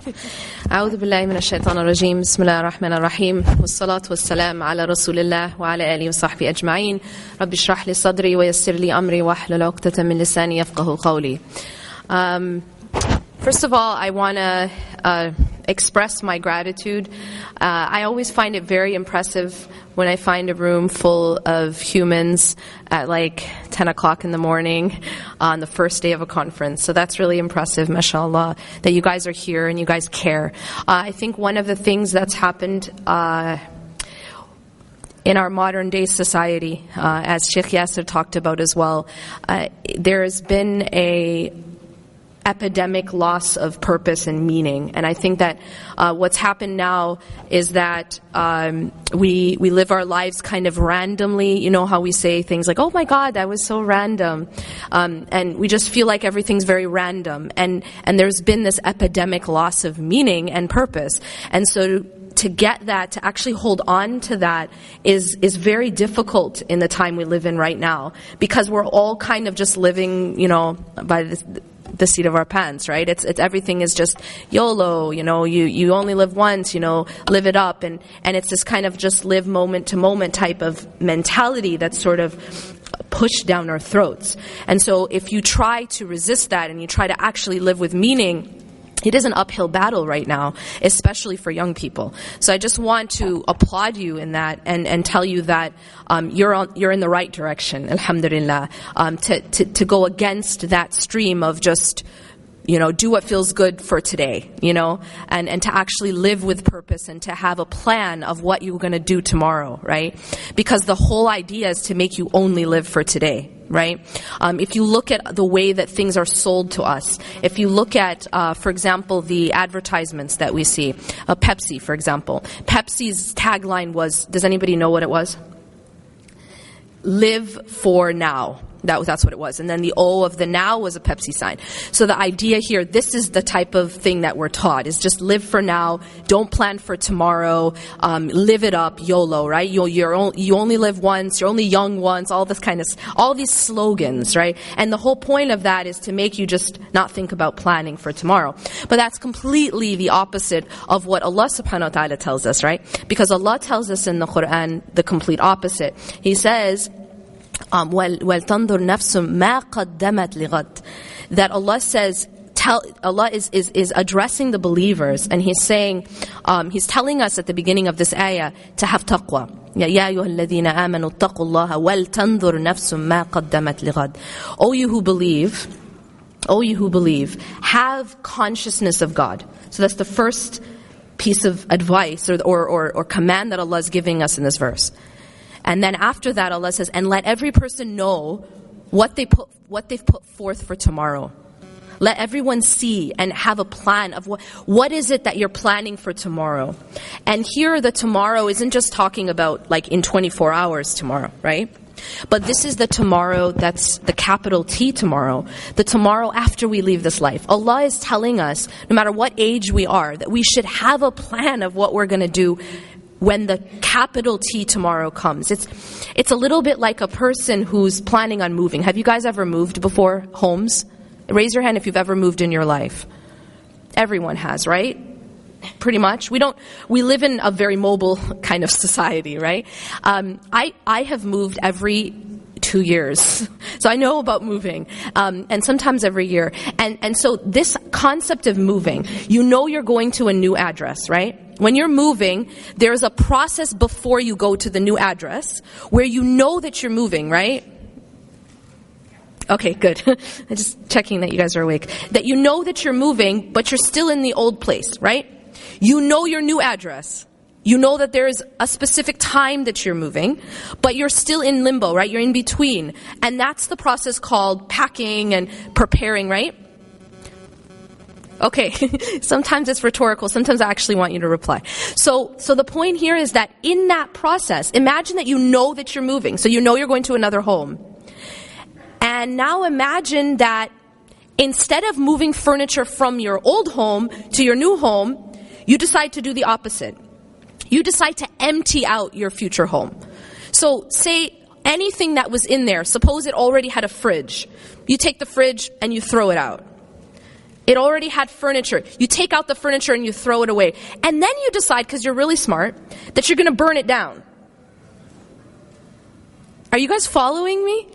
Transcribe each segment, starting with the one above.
أعوذ بالله من الشيطان الرجيم. بسم الله الرحمن الرحيم. والصلاة والسلام على رسول الله وعلى آله وصحبه أجمعين. رب اشرح لي صدري ويسر لي أمري واحلل عقدة من لساني يفقه قولي. Um, First of all, I want to uh, express my gratitude. Uh, I always find it very impressive when I find a room full of humans at like 10 o'clock in the morning on the first day of a conference. So that's really impressive, mashallah, that you guys are here and you guys care. Uh, I think one of the things that's happened uh, in our modern day society, uh, as Sheikh Yasser talked about as well, uh, there has been a epidemic loss of purpose and meaning. And I think that uh, what's happened now is that um, we we live our lives kind of randomly. You know how we say things like, "Oh my God, that was so random," um, and we just feel like everything's very random. And and there's been this epidemic loss of meaning and purpose. And so to get that, to actually hold on to that is, is very difficult in the time we live in right now because we're all kind of just living, you know, by the, the seat of our pants, right? It's, it's everything is just YOLO, you know, you, you only live once, you know, live it up. And, and it's this kind of just live moment to moment type of mentality that's sort of pushed down our throats. And so if you try to resist that and you try to actually live with meaning, it is an uphill battle right now, especially for young people. So I just want to applaud you in that and, and tell you that um, you're on, you're in the right direction, alhamdulillah, um, to, to, to go against that stream of just you know, do what feels good for today, you know, and, and to actually live with purpose and to have a plan of what you're going to do tomorrow, right? Because the whole idea is to make you only live for today, right? Um, if you look at the way that things are sold to us, if you look at, uh, for example, the advertisements that we see, uh, Pepsi, for example, Pepsi's tagline was, does anybody know what it was? Live for now that that's what it was. And then the O of the now was a Pepsi sign. So the idea here, this is the type of thing that we're taught, is just live for now, don't plan for tomorrow, um, live it up, YOLO, right? You, you're you only live once, you're only young once, all this kind of, all these slogans, right? And the whole point of that is to make you just not think about planning for tomorrow. But that's completely the opposite of what Allah subhanahu wa ta'ala tells us, right? Because Allah tells us in the Quran the complete opposite. He says, um, وَلْتَنْظُرْ نَفْسٌ مَا قَدَّمَتْ لِغَدْ That Allah says, tell, Allah is, is, is addressing the believers and He's saying, um, He's telling us at the beginning of this ayah to have taqwa. يا أيها الذين آمنوا اتقوا الله ولتنظر نفس ما قدمت لغد. O you who believe, O you who believe, have consciousness of God. So that's the first piece of advice or, or, or, or command that Allah is giving us in this verse. And then after that, Allah says, and let every person know what they put, what they've put forth for tomorrow. Let everyone see and have a plan of what, what is it that you're planning for tomorrow. And here the tomorrow isn't just talking about like in 24 hours tomorrow, right? But this is the tomorrow that's the capital T tomorrow, the tomorrow after we leave this life. Allah is telling us, no matter what age we are, that we should have a plan of what we're going to do when the capital T tomorrow comes. It's, it's a little bit like a person who's planning on moving. Have you guys ever moved before homes? Raise your hand if you've ever moved in your life. Everyone has, right? Pretty much. We don't, we live in a very mobile kind of society, right? Um, I, I have moved every two years. So I know about moving, um, and sometimes every year. And, and so this concept of moving, you know you're going to a new address, right? When you're moving, there's a process before you go to the new address where you know that you're moving, right? Okay, good. I'm just checking that you guys are awake. That you know that you're moving, but you're still in the old place, right? You know your new address. You know that there is a specific time that you're moving, but you're still in limbo, right? You're in between. And that's the process called packing and preparing, right? Okay, sometimes it's rhetorical, sometimes I actually want you to reply. So, so the point here is that in that process, imagine that you know that you're moving, so you know you're going to another home. And now imagine that instead of moving furniture from your old home to your new home, you decide to do the opposite. You decide to empty out your future home. So say anything that was in there, suppose it already had a fridge. You take the fridge and you throw it out. It already had furniture. You take out the furniture and you throw it away. And then you decide, because you're really smart, that you're going to burn it down. Are you guys following me?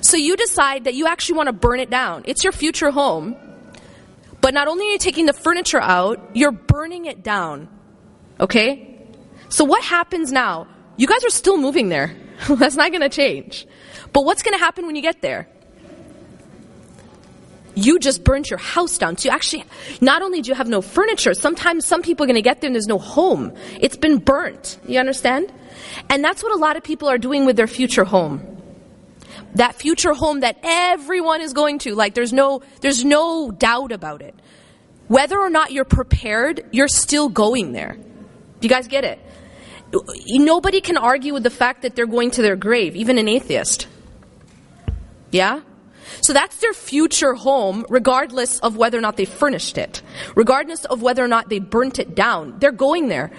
So you decide that you actually want to burn it down. It's your future home. But not only are you taking the furniture out, you're burning it down. Okay? So what happens now? You guys are still moving there. That's not going to change. But what's going to happen when you get there? You just burnt your house down. So you actually, not only do you have no furniture, sometimes some people are going to get there and there's no home. It's been burnt. You understand? And that's what a lot of people are doing with their future home. That future home that everyone is going to. Like there's no, there's no doubt about it. Whether or not you're prepared, you're still going there. Do you guys get it? Nobody can argue with the fact that they're going to their grave, even an atheist. Yeah? So that's their future home, regardless of whether or not they furnished it, regardless of whether or not they burnt it down. They're going there.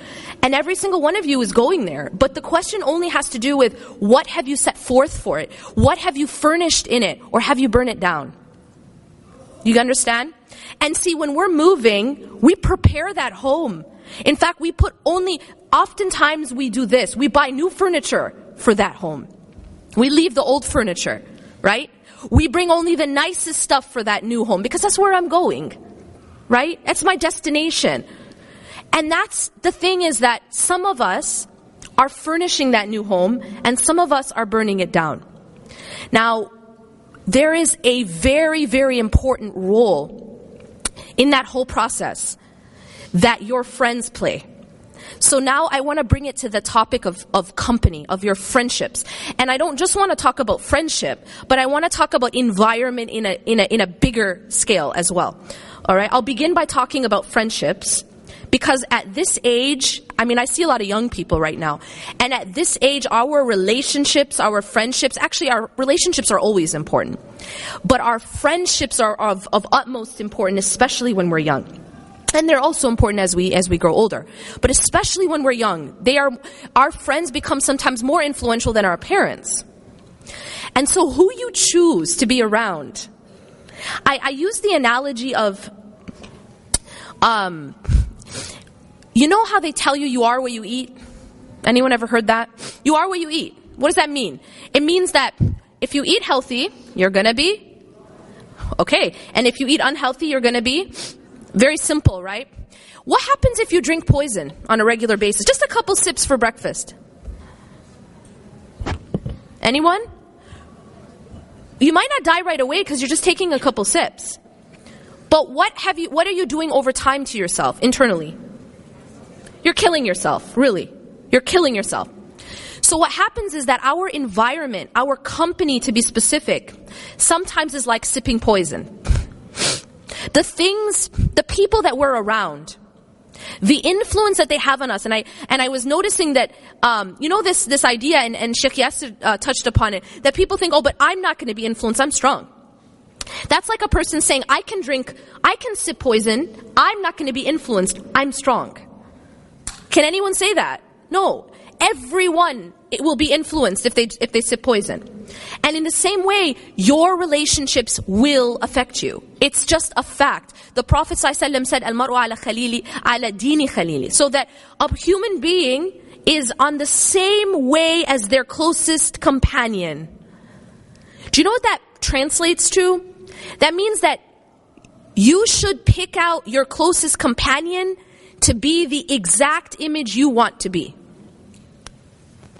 And every single one of you is going there. But the question only has to do with what have you set forth for it? What have you furnished in it? Or have you burned it down? You understand? And see, when we're moving, we prepare that home. In fact, we put only, oftentimes we do this. We buy new furniture for that home. We leave the old furniture, right? We bring only the nicest stuff for that new home because that's where I'm going. Right? That's my destination. And that's the thing is that some of us are furnishing that new home and some of us are burning it down. Now, there is a very, very important role in that whole process that your friends play. So now I want to bring it to the topic of, of company, of your friendships. And I don't just want to talk about friendship, but I want to talk about environment in a, in a, in a bigger scale as well. Alright, I'll begin by talking about friendships. Because at this age, I mean, I see a lot of young people right now. And at this age, our relationships, our friendships, actually our relationships are always important. But our friendships are of, of utmost importance, especially when we're young. And they're also important as we as we grow older. But especially when we're young, they are our friends become sometimes more influential than our parents. And so who you choose to be around. I, I use the analogy of um you know how they tell you you are what you eat? Anyone ever heard that? You are what you eat. What does that mean? It means that if you eat healthy, you're gonna be okay. And if you eat unhealthy, you're gonna be very simple, right? What happens if you drink poison on a regular basis? Just a couple sips for breakfast. Anyone? You might not die right away because you're just taking a couple sips. But what have you what are you doing over time to yourself internally? You're killing yourself, really. You're killing yourself. So what happens is that our environment, our company to be specific, sometimes is like sipping poison. The things, the people that we're around, the influence that they have on us, and I and I was noticing that, um, you know, this this idea, and, and Sheikh Yasser uh, touched upon it, that people think, oh, but I'm not going to be influenced. I'm strong. That's like a person saying, I can drink, I can sip poison. I'm not going to be influenced. I'm strong. Can anyone say that? No. Everyone it will be influenced if they if they sip poison. And in the same way, your relationships will affect you. It's just a fact. The Prophet said, "Al-mar'u ala khalili ala dini khalili," so that a human being is on the same way as their closest companion. Do you know what that translates to? That means that you should pick out your closest companion to be the exact image you want to be.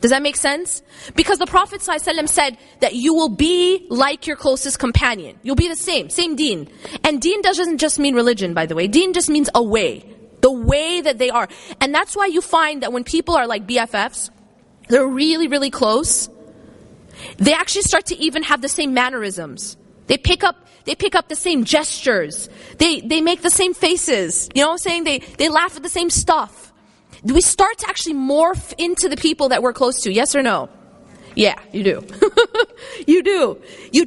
Does that make sense? Because the Prophet ﷺ said that you will be like your closest companion. You'll be the same, same deen. And deen doesn't just mean religion, by the way. Deen just means a way. The way that they are. And that's why you find that when people are like BFFs, they're really, really close, they actually start to even have the same mannerisms. They pick up they pick up the same gestures. They they make the same faces. You know what I'm saying? They they laugh at the same stuff we start to actually morph into the people that we're close to? Yes or no? Yeah, you do. you do. You